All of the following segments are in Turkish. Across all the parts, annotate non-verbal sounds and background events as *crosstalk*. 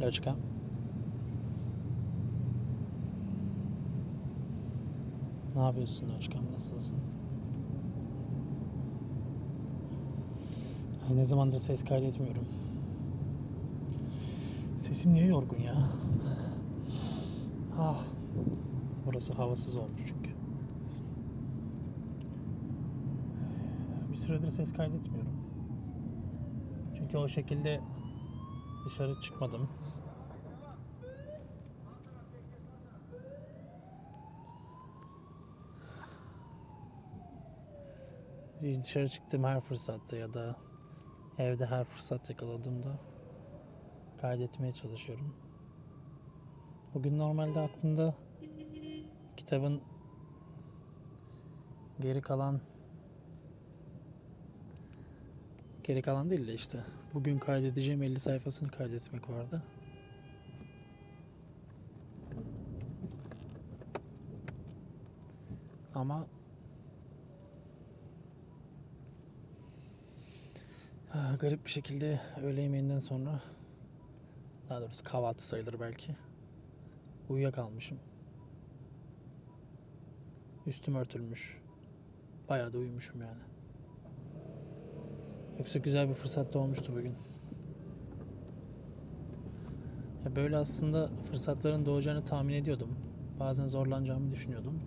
Loçka. Ne yapıyorsun Loçkam? Nasılsın? Ne zamandır ses kaydetmiyorum. Sesim niye yorgun ya? Ah. Burası havasız olmuş çünkü. Bir süredir ses kaydetmiyorum. Çünkü o şekilde dışarı çıkmadım. Dışarı çıktığım her fırsatta ya da evde her fırsat yakaladığımda kaydetmeye çalışıyorum. Bugün normalde aklımda kitabın geri kalan geri kalan değil de işte bugün kaydedeceğim 50 sayfasını kaydetmek vardı. Ama garip bir şekilde öğle yemeğinden sonra daha doğrusu kahvaltı sayılır belki. Uyuyakalmışım. Üstüm örtülmüş. Bayağı da uyumuşum yani. Yoksa güzel bir fırsat doğmuştu bugün. Ya böyle aslında fırsatların doğacağını tahmin ediyordum. Bazen zorlanacağımı düşünüyordum.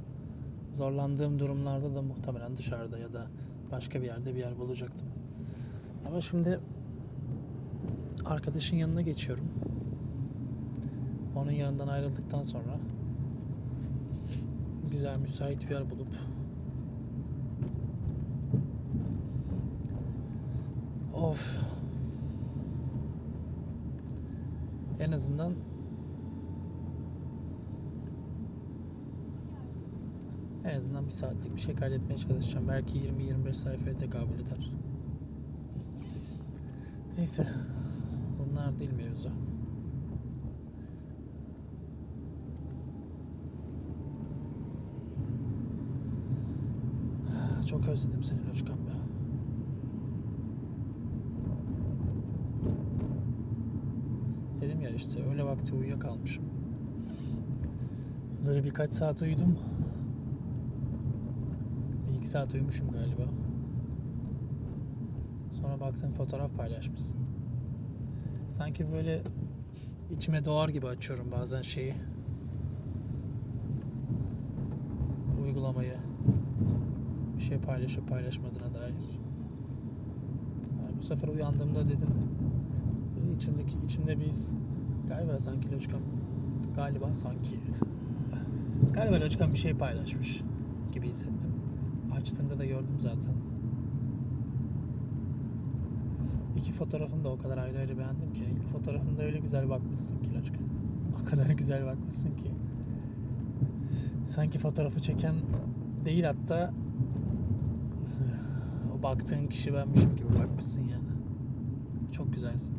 Zorlandığım durumlarda da muhtemelen dışarıda ya da başka bir yerde bir yer bulacaktım. Ama şimdi arkadaşın yanına geçiyorum. Onun yanından ayrıldıktan sonra güzel müsait bir yer bulup of en azından en azından bir saatlik bir şey kaydetmeye çalışacağım. Belki 20-25 sayfaya tekabül eder. Neyse. Bunlar değil mevzu. Çok özledim seni Loşkan be. Dedim ya işte öyle vakti uyuyakalmışım. Böyle birkaç saat uyudum. Bir iki saat uyumuşum galiba. Sonra baktım fotoğraf paylaşmışsın. Sanki böyle içime doğar gibi açıyorum bazen şeyi. Uygulamayı. Bir şey paylaşıp paylaşmadığına dair. Yani bu sefer uyandığımda dedim içimdeki içimde his galiba sanki Loçkan galiba sanki galiba Loçkan bir şey paylaşmış gibi hissettim. Açtığımda da gördüm zaten. İki fotoğrafını da o kadar ayrı ayrı beğendim ki. İlk fotoğrafında öyle güzel bakmışsın ki Loçkan. O kadar *laughs* güzel bakmışsın ki. Sanki fotoğrafı çeken değil hatta *sighs* o baktığın kişi benmişim gibi bakmışsın yani. Çok güzelsin.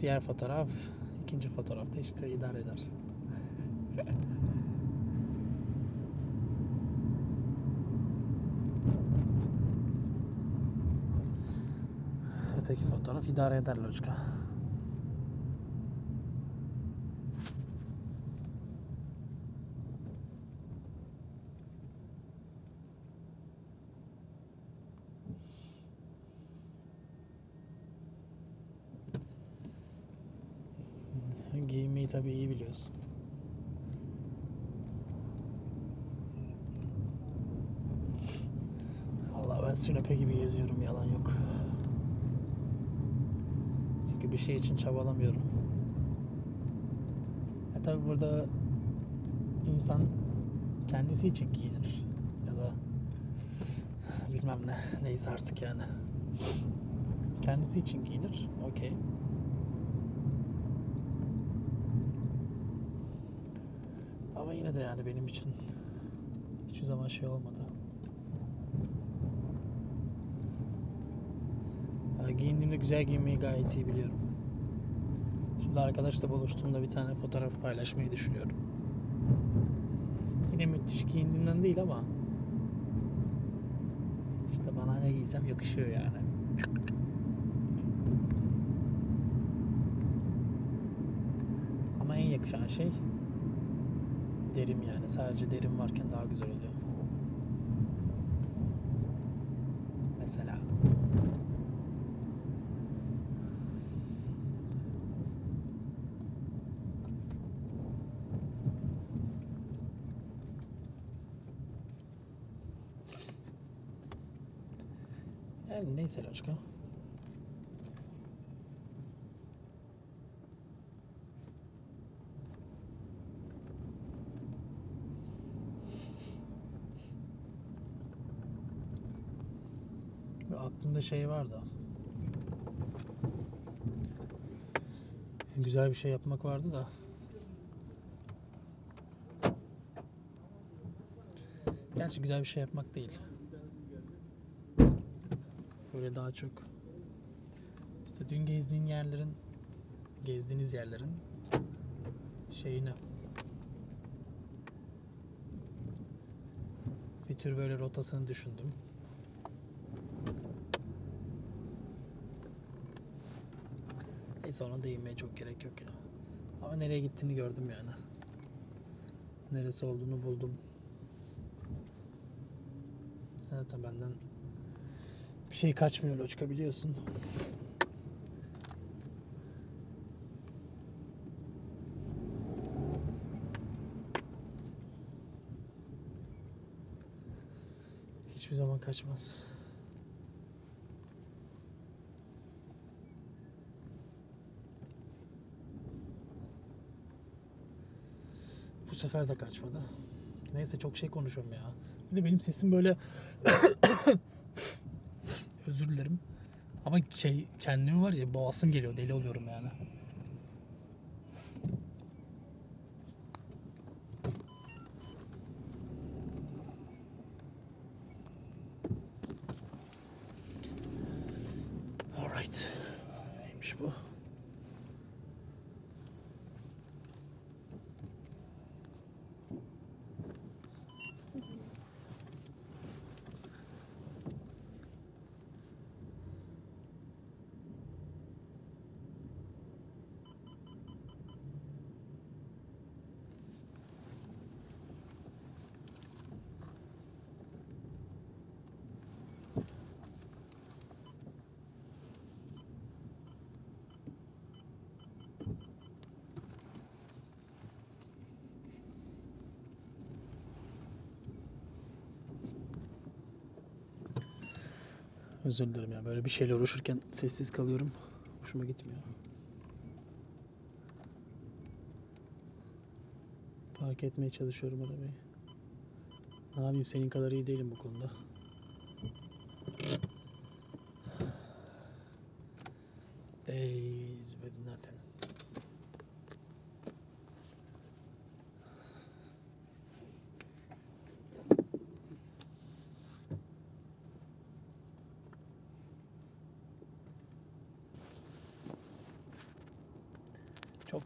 Diğer fotoğraf, ikinci fotoğrafta işte idare eder. *laughs* Öteki fotoğraf idare eder Loçka. Giyinmeyi tabii iyi biliyorsun. Vallahi ben sünepe gibi geziyorum yalan yok. Çünkü bir şey için çabalamıyorum. E tabi burada insan kendisi için giyinir. Ya da bilmem ne neyse artık yani. Kendisi için giyinir. Okey. Ama yine de yani benim için hiçbir zaman şey olmadı. Ya giyindiğimde güzel giyinmeyi gayet iyi biliyorum. Şimdi arkadaşla buluştuğumda bir tane fotoğraf paylaşmayı düşünüyorum. Yine müthiş giyindiğimden değil ama İşte bana ne giysem yakışıyor yani. Ama en yakışan şey derim yani. Sadece derim varken daha güzel oluyor. Loçka. Ve aklımda şey vardı. Güzel bir şey yapmak vardı da. Gerçi güzel bir şey yapmak değil. Böyle daha çok işte dün gezdiğin yerlerin gezdiğiniz yerlerin şeyini bir tür böyle rotasını düşündüm. Neyse ona değinmeye çok gerek yok ya. Ama nereye gittiğini gördüm yani. Neresi olduğunu buldum. Zaten benden bir şey kaçmıyor Loçka biliyorsun. Hiçbir zaman kaçmaz. Bu sefer de kaçmadı. Neyse çok şey konuşuyorum ya. Bir de benim sesim böyle *coughs* *coughs* özür dilerim. Ama şey kendimi var ya boğazım geliyor deli oluyorum yani. Özür dilerim ya. Böyle bir şeyle uğraşırken sessiz kalıyorum. Hoşuma gitmiyor. Fark etmeye çalışıyorum arabayı. Ne yapayım senin kadar iyi değilim bu konuda.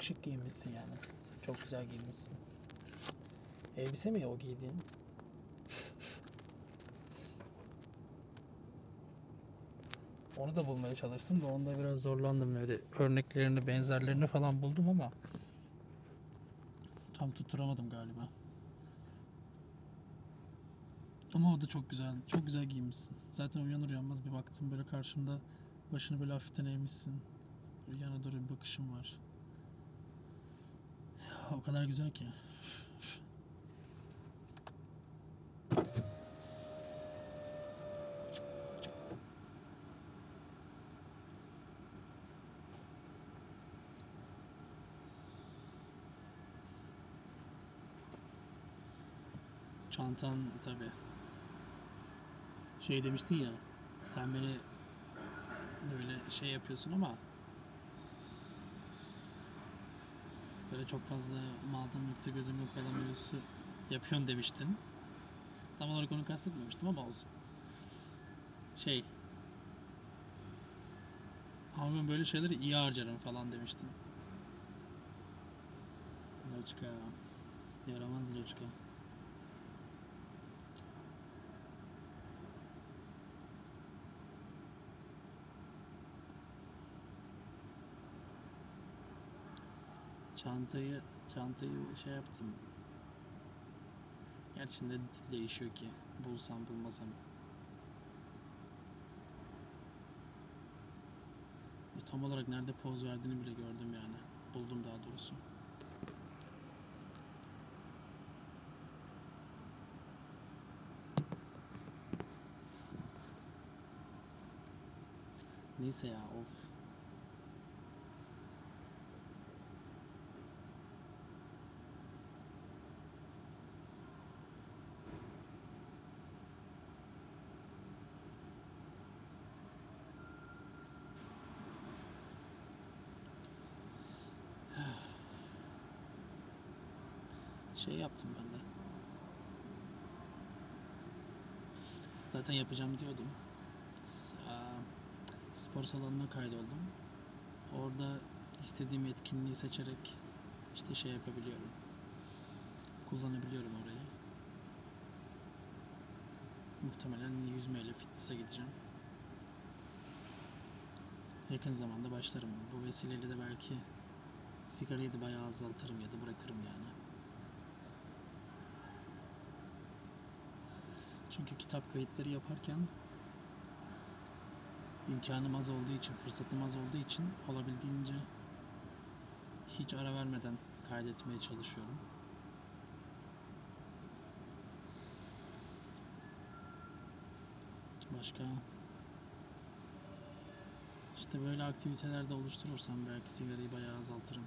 Çok şık giyinmişsin yani. Çok güzel giyinmişsin. Elbise mi o giydiğin? Onu da bulmaya çalıştım da onda biraz zorlandım böyle örneklerini, benzerlerini falan buldum ama tam tutturamadım galiba. Ama o da çok güzel. Çok güzel giymişsin. Zaten uyanır uyanmaz bir baktım böyle karşımda başını böyle hafiften eğmişsin. Yana doğru bir bakışım var. O kadar güzel ki. Çantan tabi. Şey demiştin ya. Sen beni böyle şey yapıyorsun ama böyle çok fazla maldan mülkte gözüm yok falan mevzusu yapıyorsun demiştin. Tam olarak onu kastetmemiştim ama olsun. Şey ama ben böyle şeyleri iyi harcarım falan demiştin. Loçka. Yaramaz Loçka. Çantayı çantayı şey yaptım. Gerçi ne değişiyor ki? Bulsam bulmasam. Tam olarak nerede poz verdiğini bile gördüm yani. Buldum daha doğrusu. Neyse ya of. Şey yaptım ben de. Zaten yapacağım diyordum. Spor salonuna kaydoldum. Orada istediğim etkinliği seçerek işte şey yapabiliyorum. Kullanabiliyorum orayı. Muhtemelen yüzmeyle fitness'a gideceğim. Yakın zamanda başlarım. Bu vesileyle de belki sigarayı da bayağı azaltırım ya da bırakırım yani. Çünkü kitap kayıtları yaparken imkanım az olduğu için, fırsatım az olduğu için olabildiğince hiç ara vermeden kaydetmeye çalışıyorum. Başka işte böyle aktiviteler de oluşturursam belki sigarayı bayağı azaltırım.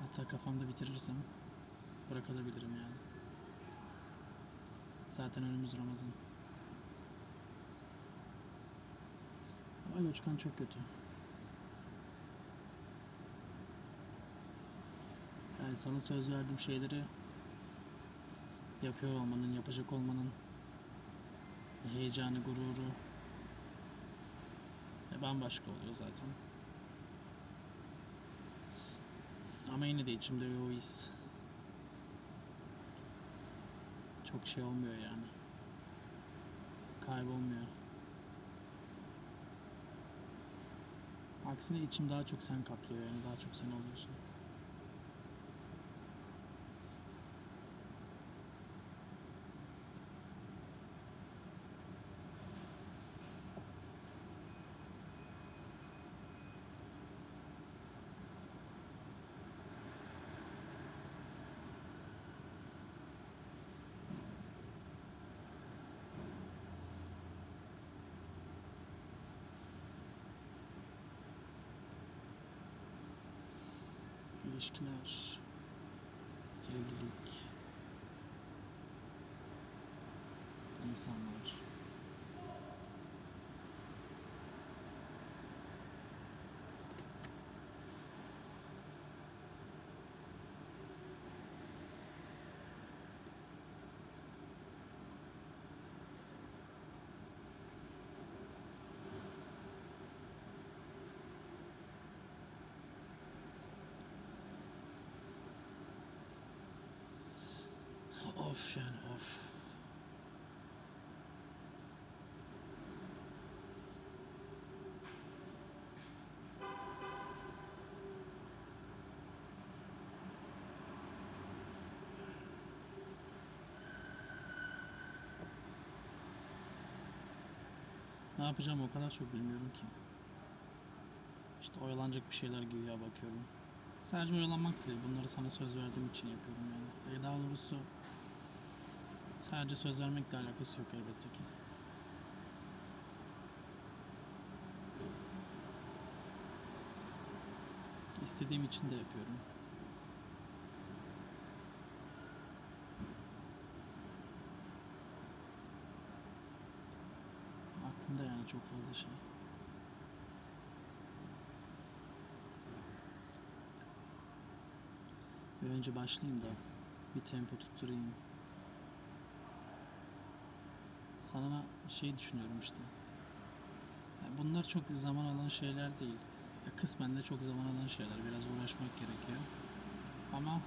Hatta kafamda bitirirsem bırakabilirim yani. Zaten önümüz Ramazan. Ama Loçkan çok kötü. Yani sana söz verdiğim şeyleri yapıyor olmanın, yapacak olmanın heyecanı, gururu ve bambaşka oluyor zaten. Ama yine de içimde o his çok şey olmuyor yani. Kaybolmuyor. Aksine içim daha çok sen kaplıyor yani daha çok sen oluyorsun. İlişkiler, evlilik, insanlar. Of yani of. Ne yapacağım o kadar çok bilmiyorum ki. İşte oyalanacak bir şeyler güya bakıyorum. Sadece oyalanmak değil. Bunları sana söz verdiğim için yapıyorum yani. E daha doğrusu sadece söz vermekle alakası yok elbette ki. İstediğim için de yapıyorum. Aklımda yani çok fazla şey. Bir önce başlayayım da bir tempo tutturayım. Sana şey düşünüyorum işte. Ya bunlar çok zaman alan şeyler değil. Ya kısmen de çok zaman alan şeyler. Biraz uğraşmak gerekiyor. Ama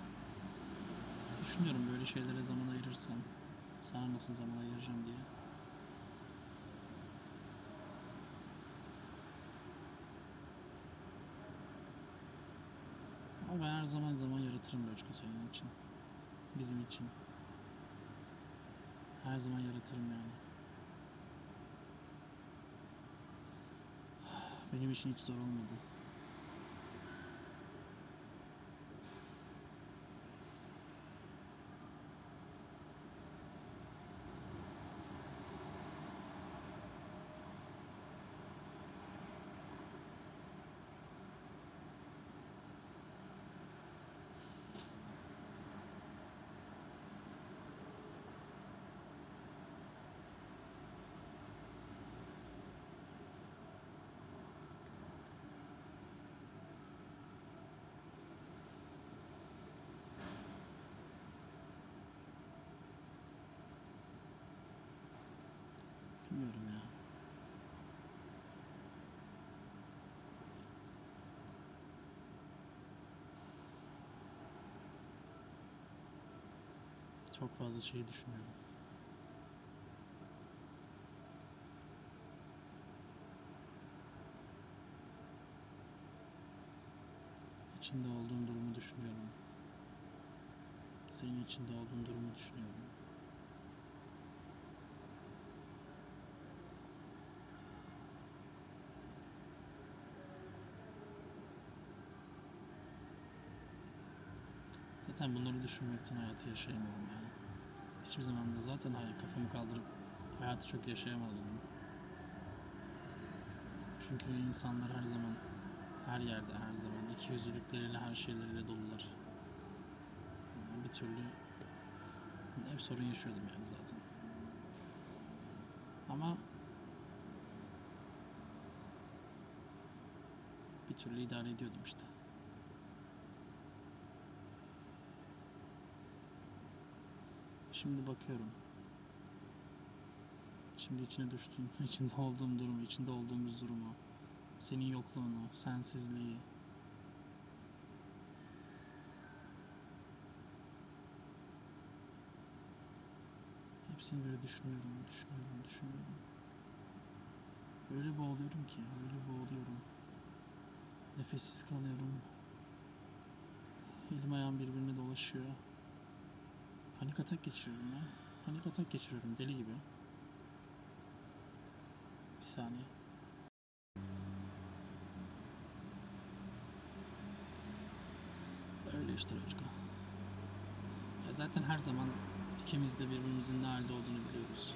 düşünüyorum böyle şeylere zaman ayırırsam sana nasıl zaman ayıracağım diye. Ama ben her zaman zaman yaratırım Loçka senin için. Bizim için. Her zaman yaratırım yani. Benim için hiç zor olmadı. Bilmiyorum ya. Çok fazla şey düşünüyorum. İçinde olduğum durumu düşünüyorum. Senin içinde olduğun durumu düşünüyorum. Zaten bunları düşünmekten hayatı yaşayamıyorum yani. Hiçbir zaman da zaten hayır kafamı kaldırıp hayatı çok yaşayamazdım. Çünkü insanlar her zaman her yerde her zaman iki yüzlülükleriyle her şeyleriyle dolular. Yani bir türlü hep sorun yaşıyordum yani zaten. Ama bir türlü idare ediyordum işte. Şimdi bakıyorum. Şimdi içine düştüğüm, *laughs* içinde olduğum durumu, içinde olduğumuz durumu, senin yokluğunu, sensizliği. Hepsini böyle düşünüyorum, düşünüyorum, düşünüyorum. Öyle boğuluyorum ki, öyle boğuluyorum. Nefessiz kalıyorum. Elim ayağım birbirine dolaşıyor. Panik atak geçiriyorum ya. Panik atak geçiriyorum deli gibi. Bir saniye. Öyle işte Loçka. Ya zaten her zaman ikimiz de birbirimizin ne halde olduğunu biliyoruz.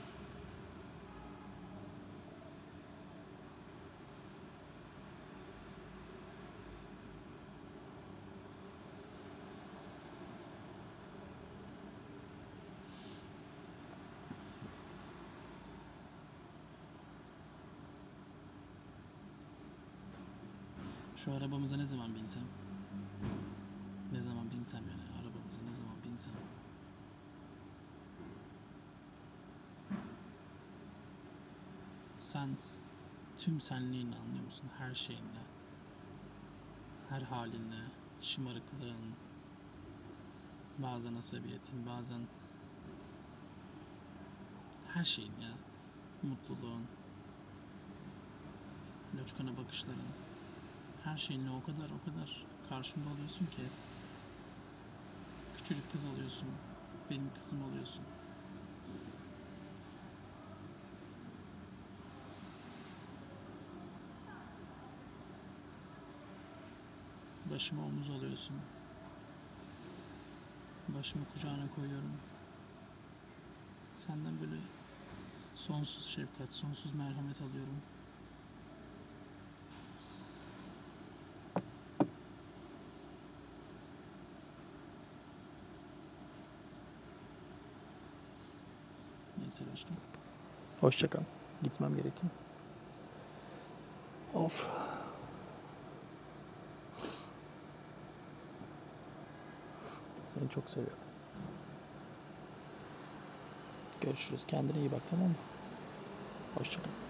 Şu arabamıza ne zaman binsem? Ne zaman binsem yani arabamıza ne zaman binsem? Sen tüm senliğinle anlıyor musun? Her şeyinle. Her halinle. Şımarıklığın. Bazen asabiyetin, bazen her şeyin ya. Mutluluğun. Loçkana bakışların her şeyinle o kadar o kadar karşımda oluyorsun ki. Küçücük kız oluyorsun benim kızım oluyorsun. Başıma omuz oluyorsun. Başımı kucağına koyuyorum. Senden böyle sonsuz şefkat sonsuz merhamet alıyorum Neyse başkan. Hoşça kal. Gitmem gerekiyor. Of. Seni çok seviyorum. Görüşürüz. Kendine iyi bak tamam mı? Hoşça kal.